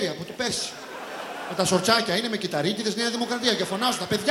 Ε, από το πέρσι. Με τα σορτσάκια είναι με κυταρίτιδες Νέα Δημοκρατία και φωνάζουν τα παιδιά